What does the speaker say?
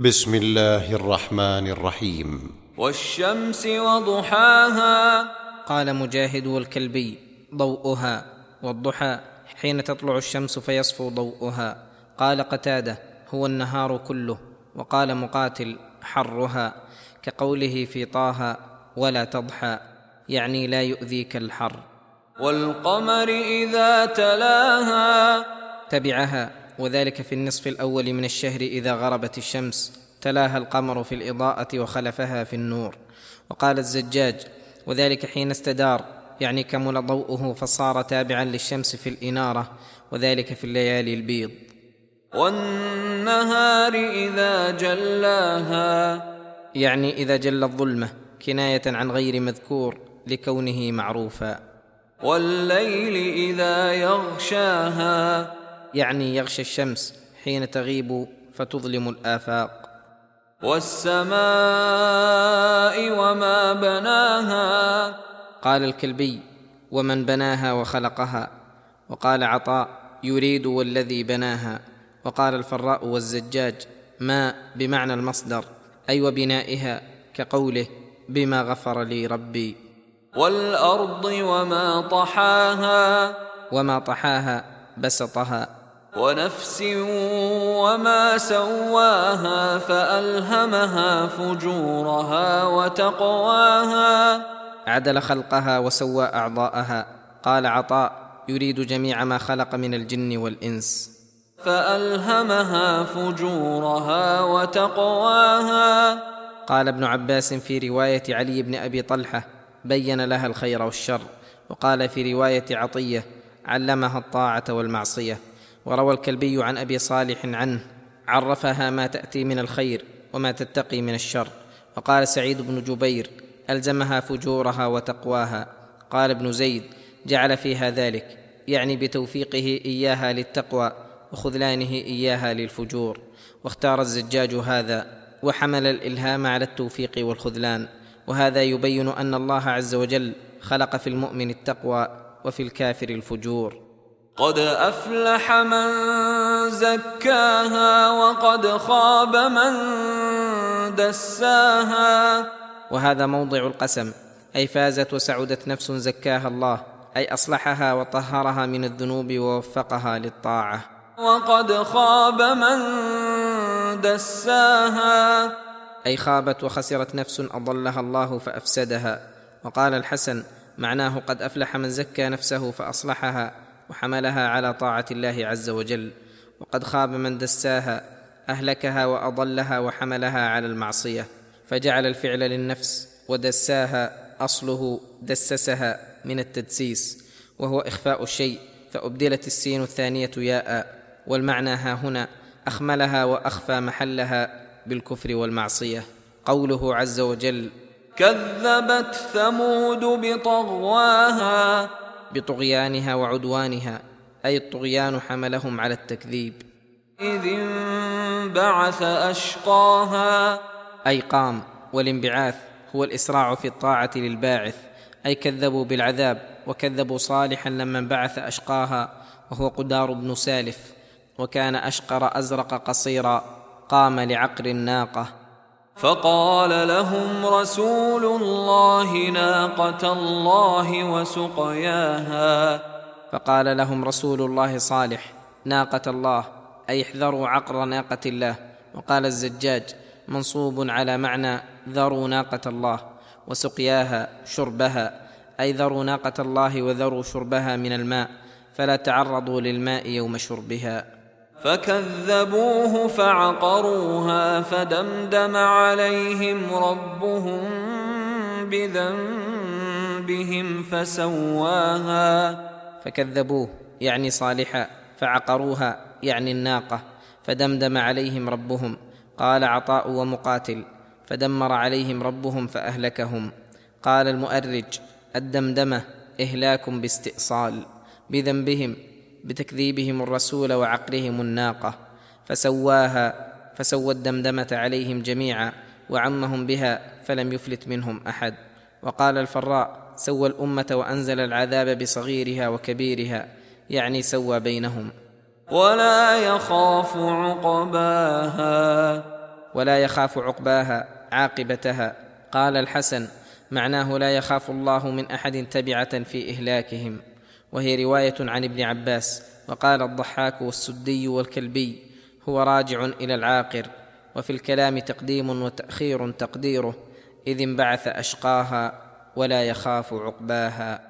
بسم الله الرحمن الرحيم. والشمس وضحاها. قال مجاهد والكلبي ضوءها. والضحى حين تطلع الشمس فيصفو ضوءها. قال قتادة هو النهار كله. وقال مقاتل حرها. كقوله في طه ولا تضحى. يعني لا يؤذيك الحر. والقمر إذا تلاها. تبعها. وذلك في النصف الأول من الشهر إذا غربت الشمس تلاها القمر في الإضاءة وخلفها في النور. وقال الزجاج وذلك حين استدار يعني كمل ضوءه فصار تابعا للشمس في الإنارة وذلك في الليالي البيض. والنهار إذا جلاها. يعني إذا جل الظلمة كناية عن غير مذكور لكونه معروفا. والليل إذا يغشاها. يعني يغشى الشمس حين تغيب فتظلم الآفاق. والسماء وما بناها. قال الكلبي ومن بناها وخلقها. وقال عطاء يريد والذي بناها. وقال الفراء والزجاج ما بمعنى المصدر أي وبنائها كقوله بما غفر لي ربي. والأرض وما طحاها. وما طحاها بسطها. ونفس وما سواها فألهمها فجورها وتقواها. عدل خلقها وسوى أعضاءها. قال عطاء يريد جميع ما خلق من الجن والإنس. فألهمها فجورها وتقواها. قال ابن عباس في رواية علي بن أبي طلحة بين لها الخير والشر. وقال في رواية عطية علمها الطاعة والمعصية. وروى الكلبي عن أبي صالح عنه عرفها ما تأتي من الخير وما تتقي من الشر. وقال سعيد بن جبير ألزمها فجورها وتقواها. قال ابن زيد جعل فيها ذلك يعني بتوفيقه إياها للتقوى وخذلانه إياها للفجور. واختار الزجاج هذا وحمل الإلهام على التوفيق والخذلان. وهذا يبين أن الله عز وجل خلق في المؤمن التقوى وفي الكافر الفجور. قد أفلح من زكاها وقد خاب من دساها. وهذا موضع القسم. أي فازت وسعدت نفس زكاها الله. أي أصلحها وطهرها من الذنوب ووفقها للطاعة. وقد خاب من دساها. أي خابت وخسرت نفس أضلها الله فأفسدها. وقال الحسن معناه قد أفلح من زكى نفسه فأصلحها. وحملها على طاعة الله عز وجل. وقد خاب من دساها أهلكها وأضلها وحملها على المعصية. فجعل الفعل للنفس ودساها أصله دسسها من التدسيس وهو إخفاء الشيء. فأبدلت السين الثانية ياء والمعنى ها هنا أخملها وأخفى محلها بالكفر والمعصية. قوله عز وجل كذبت ثمود بطغواها بطغيانها وعدوانها أي الطغيان حملهم على التكذيب. إذ انبعث أشقاها. أي قام والانبعاث هو الإسراع في الطاعة للباعث أي كذبوا بالعذاب وكذبوا صالحا لما انبعث أشقاها وهو قدار بن سالف وكان أشقر أزرق قصيرا قام لعقر الناقه فقال لهم رسول الله ناقة الله وسقياها. فقال لهم رسول الله صالح ناقة الله أي احذروا عقر ناقة الله. وقال الزجاج منصوب على معنى ذروا ناقة الله وسقياها شربها. أي ذروا ناقة الله وذروا شربها من الماء فلا تعرضوا للماء يوم شربها. فكذبوه فعقروها فدمدم عليهم ربهم بذنبهم فسواها. فكذبوه يعني صالحا فعقروها يعني الناقة فدمدم عليهم ربهم. قال عطاء ومقاتل فدمر عليهم ربهم فأهلكهم. قال المؤرج الدمدمة إهلاك باستئصال بذنبهم بتكذيبهم الرسول وعقرهم الناقة فسواها فسوى الدمدمة عليهم جميعا وعمهم بها فلم يفلت منهم أحد. وقال الفراء سوى الأمة وأنزل العذاب بصغيرها وكبيرها يعني سوى بينهم. ولا يخاف عقباها. ولا يخاف عقباها عاقبتها. قال الحسن معناه لا يخاف الله من أحد تبعة في إهلاكهم. وهي رواية عن ابن عباس وقال الضحاك والسدي والكلبي هو راجع إلى العاقر وفي الكلام تقديم وتأخير تقديره إذ انبعث أشقاها ولا يخاف عقباها.